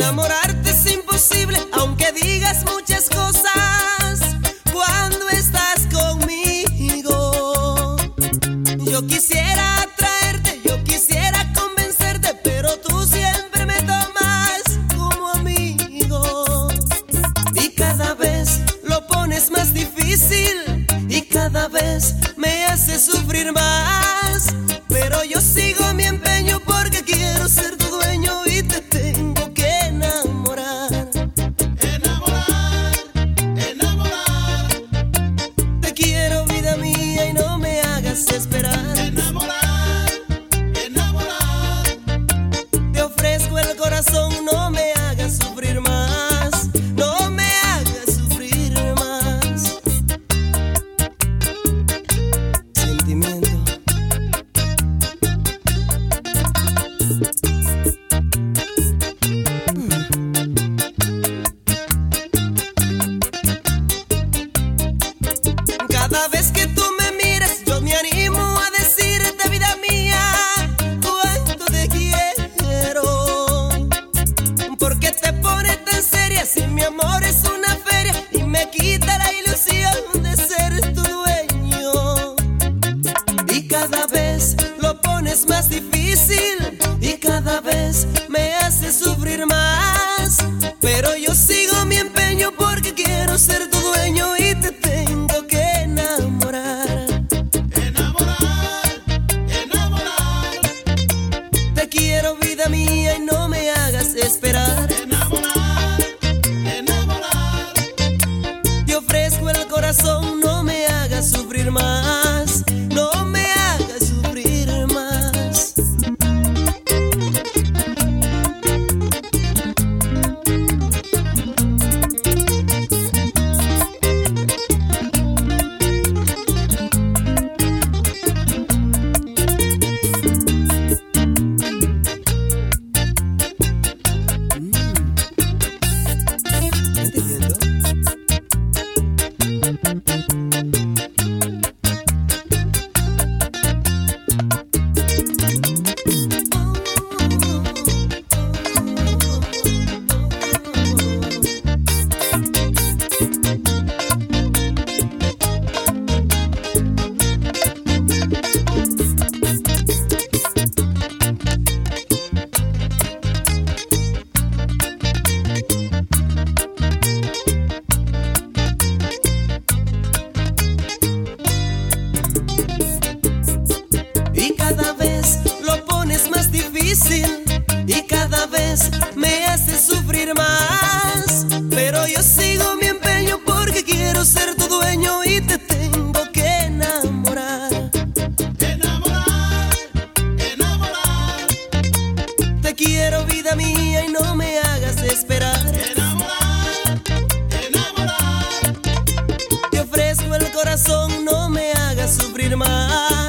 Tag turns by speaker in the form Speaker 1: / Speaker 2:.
Speaker 1: Enamorarte es imposible, aunque digas muchas cosas. Cuando estás conmigo, yo quisiera atraerte, yo quisiera convencerte, pero tú siempre me tomas como amigo. Y cada vez lo pones más difícil, y cada vez me haces sufrir más. El corazón, no cada vez pero yo sigo mi empeño porque quiero ser tu dueño y te tengo que enamorar.
Speaker 2: Enamorar, enamorar.
Speaker 1: Te quiero vida mía y no me hagas esperar.
Speaker 2: Enamorar, enamorar.
Speaker 1: Te ofrezco el corazón, no me hagas sufrir más.